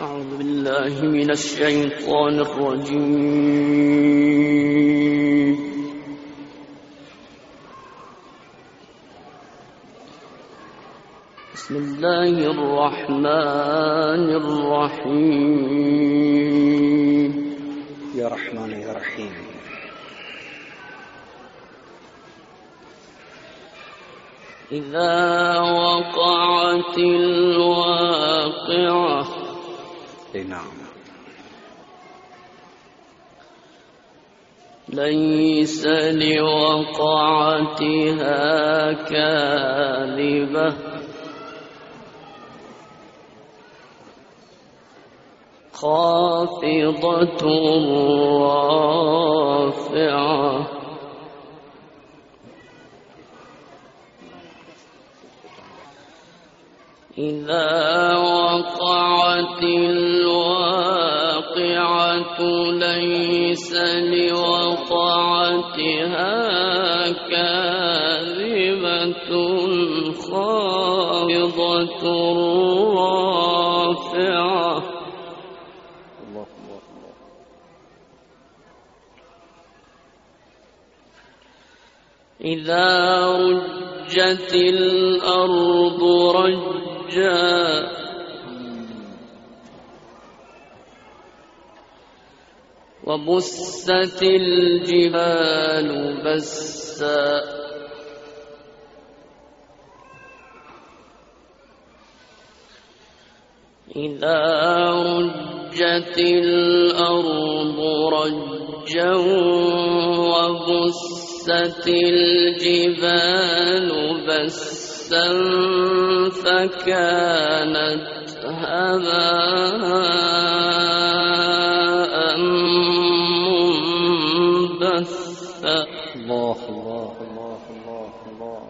أعوذ بالله من الشيطان الرجيم. بسم الله الرحمن الرحيم. يا رحمن يا رحيم. إذا وقعت الواقعة نعم. ليس لوقعتها كاذبة. خافضة رافعة. إذا وقعت الواقعة ليس لوقعتها كاذبة رافعة. الله الله الله إذا رجت الأرض رجا وبست الجبال بسا۔ إذا رجت الأرض رجا وبست الجبال بسا۔ فكانت هباء منبثا. الله الله الله الله الله.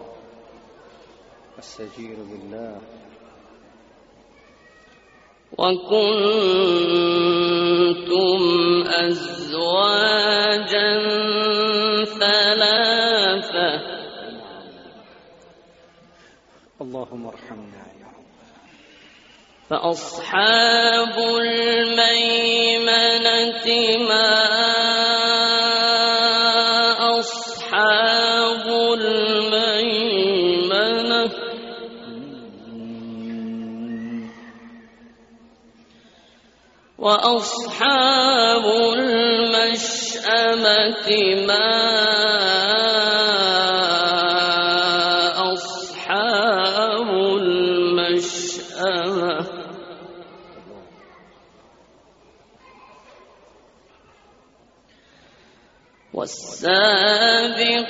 استجير بالله. وكنتم أزواجا اللهم ارحمنا يا رب. فأصحاب الميمنة ما أصحاب الميمنة؟ وأصحاب المشأمة ما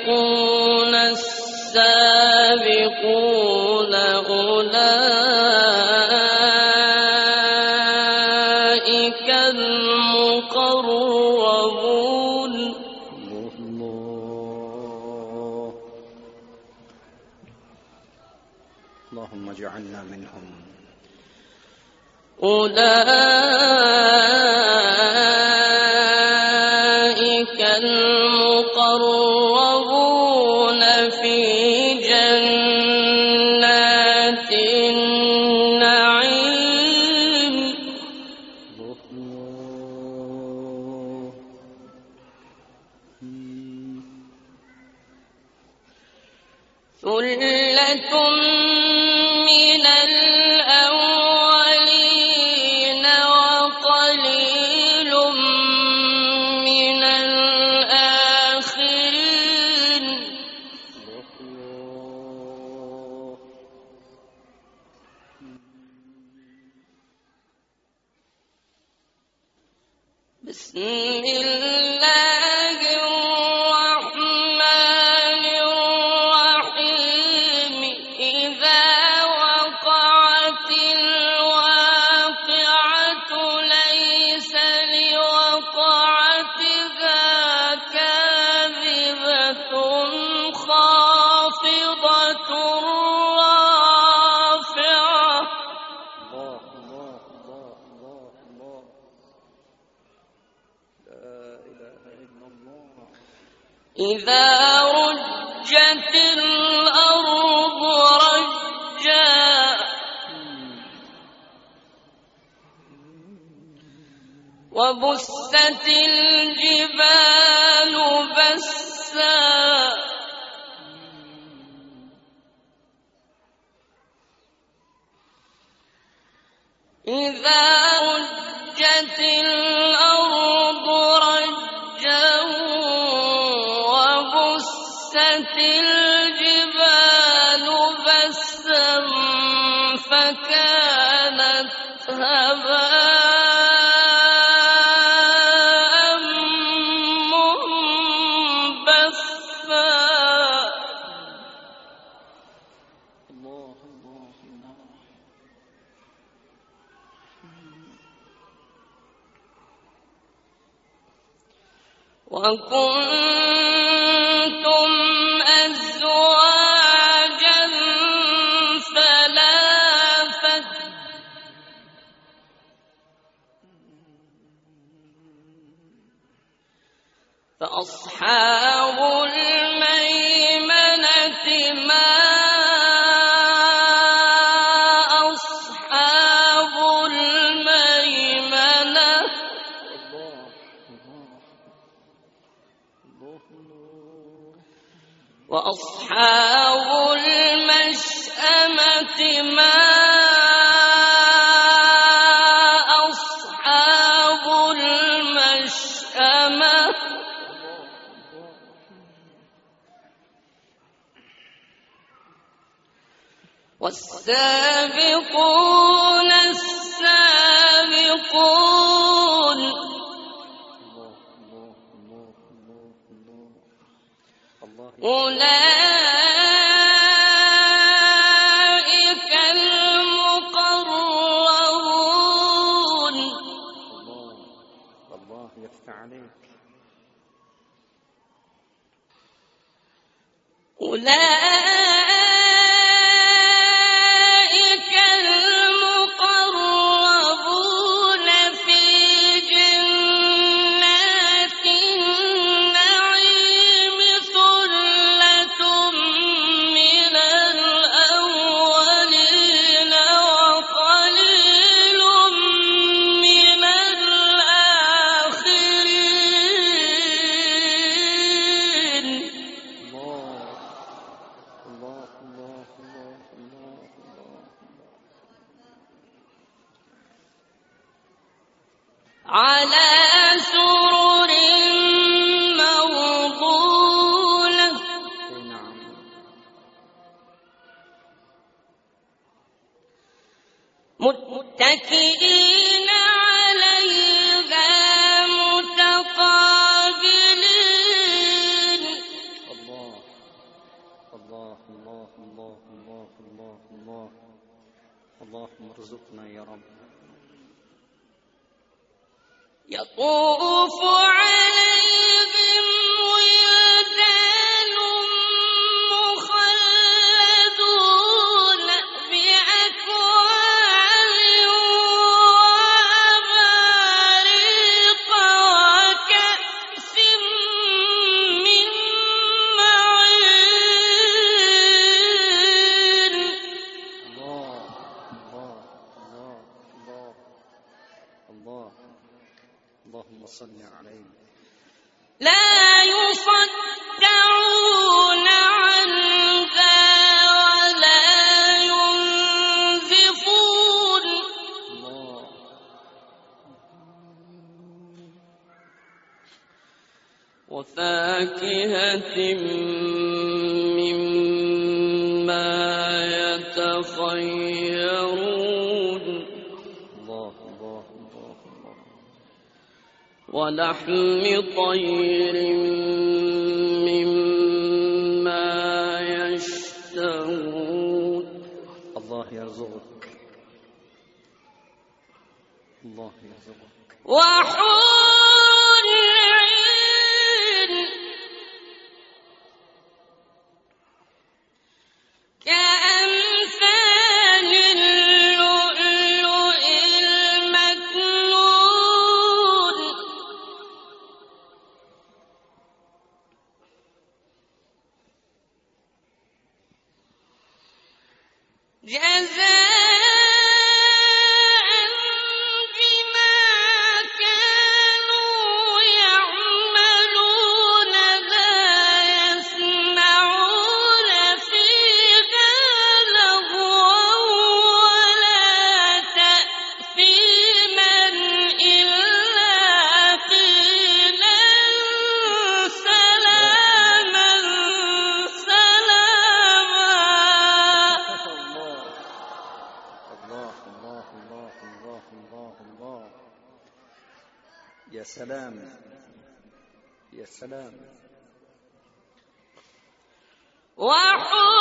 والسابقون السابقون أولئك المقربون. الله اللهم اجعلنا منهم. أولئك في جنات بسم الله إذا رجت الأرض رجا. وبست الجبال بسا. إذا وكنت أولئك لكن لحم طير مما يشتهون. الله يرزقك. الله يرزقك. وحور جزاء سلام يا سلام. وحور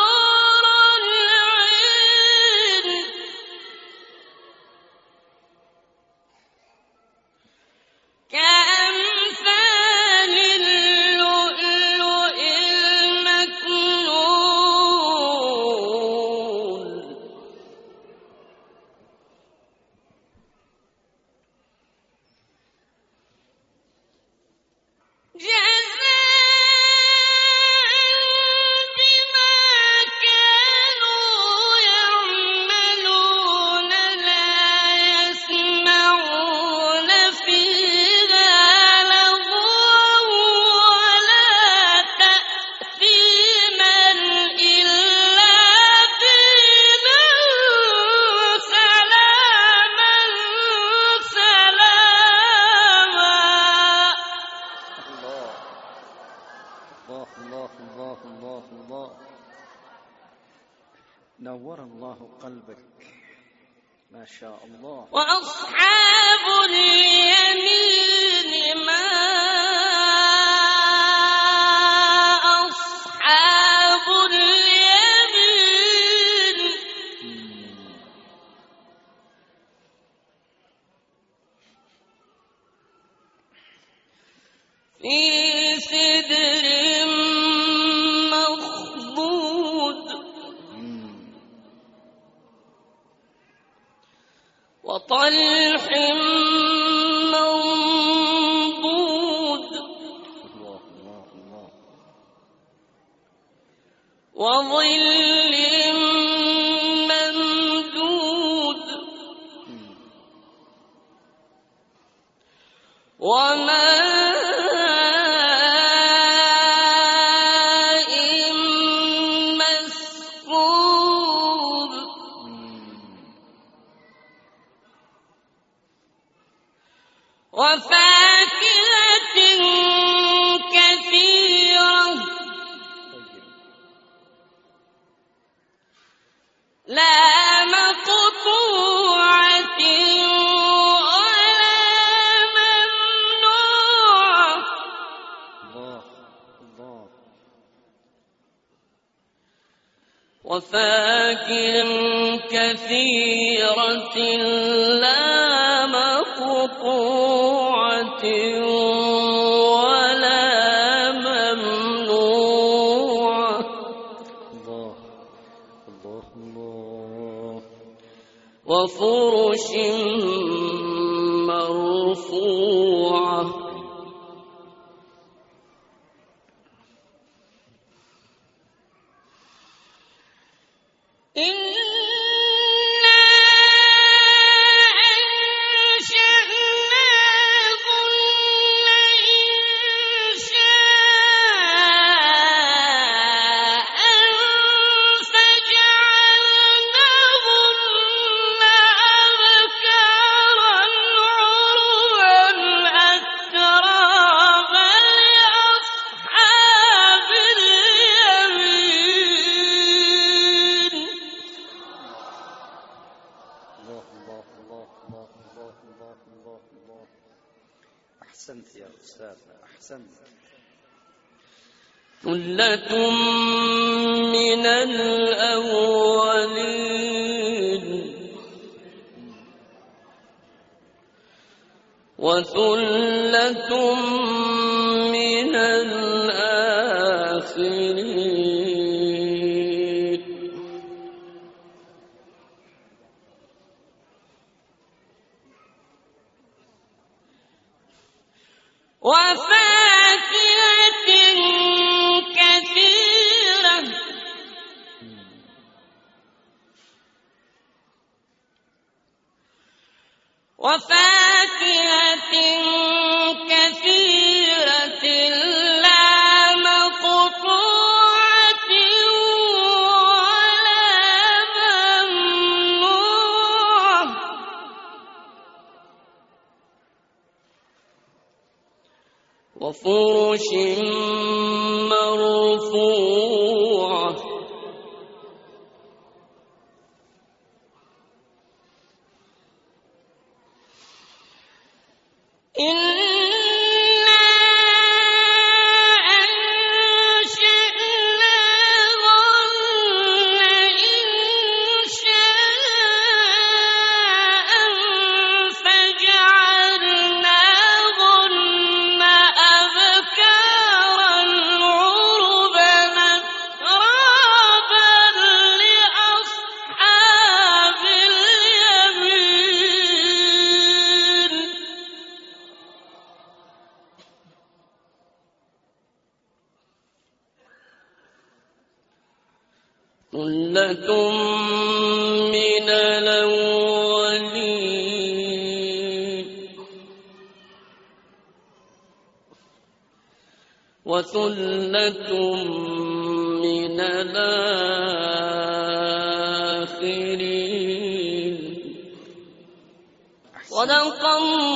شاء الله. وأصحاب اليمين ما أصحاب اليمين؟ في سدر وما وفاكهة كثيرة لا مقطوعة ولا ممنوعة. الله الله الله. وفرش مرفوعة. ثلة من الأولين. وثلة من الآخرين. كثيرة لا مقطوعة ولا وفرش ثلة من الأولين. وثلة من الآخرين. صدق الله.